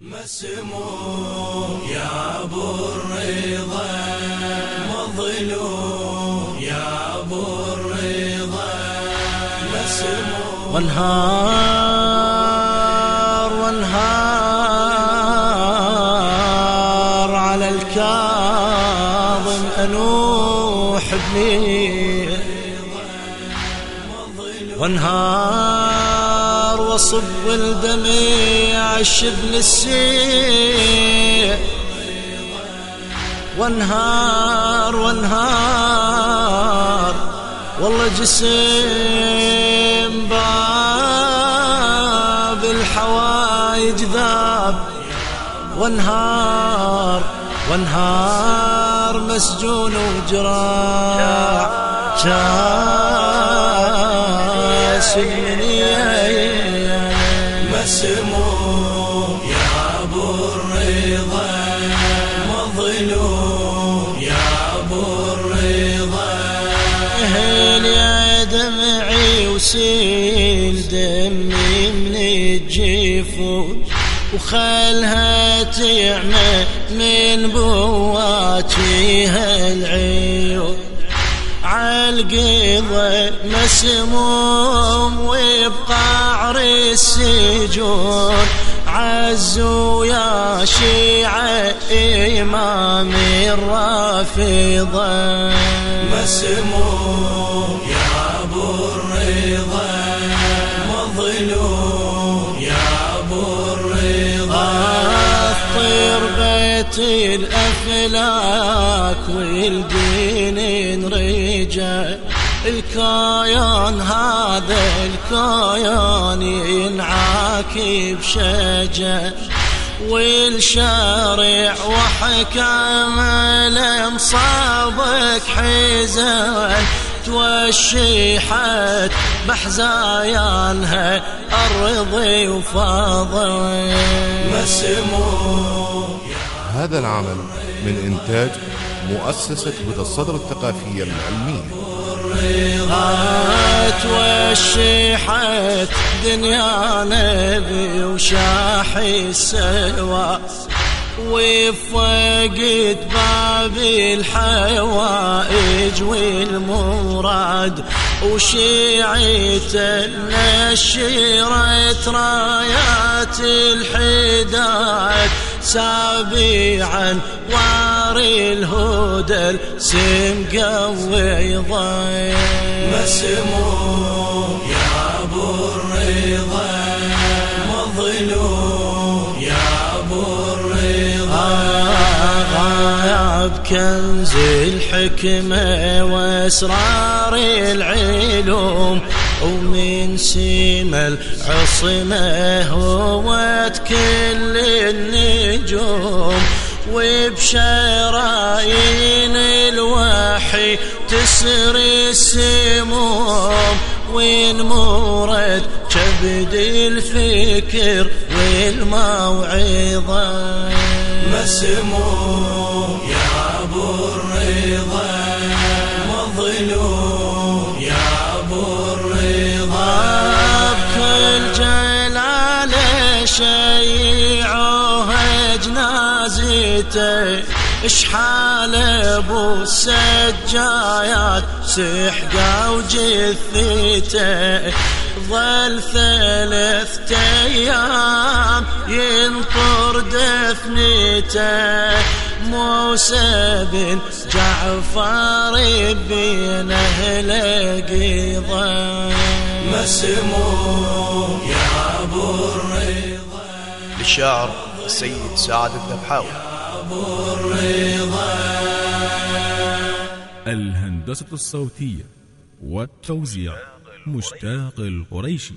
مسموم يا أبو الرضا مظلوم يا أبو الرضا مسموم. وانهار وانهار على الكاظم أنوح بني وانهار وصب الدمع الشبل السيء وانهار وانهار. والله جسم باب الحوايج ذاب. وانهار وانهار مسجون وجراع. شاس مسموم يا أبو الرضا مظلوم. يا أبو الرضا. أهل يا دمعي وسيل دمي من الجفون. وخلها تعمى من بواتيها العيون عالقضى مسموم وبقعر السجون عزوا يا شيعة إمام الرافضة. مسموم يا أبو الرضا مظلوم. الأفلاك والدين رجع الكيان هذا الكيان ينعاكي بشجع. والشارع وحكم لمصابك حزن. توشحت بحزايانها الرضي وفاضل. مسموم هذا العمل من إنتاج مؤسسة هدى الصدر الثقافية العلمية توشحت دنيا نبي وشاحي السوا. وفقد باب الحوائج والمراد. وشيعته نشرت رايات الحداد. سابعا واري الهدى السم قوي ضيق مسموم يا أبو الرضا مظلوم يا أبو الرضا. غاب كنز الحكمة وإسرار العلوم ومن سيما العصمة هوت كل النجوم وبشرايين الوحي تسري السموم. وين مورد كبد الفكر والموعظة؟ مسموم يا أبو الرضا؟ جنازته اشحال أبو السجايات؟ سحقة وجثته ظل ثلاثة أيام ينطر دفنته موسى بن جعفر بين أهل قضى مسموم يا أبو الرضا. للشاعر السيد سعد الذبحاوي أبو الرضا الهندسة الصوتية والتوزيع مشتاق القريشي.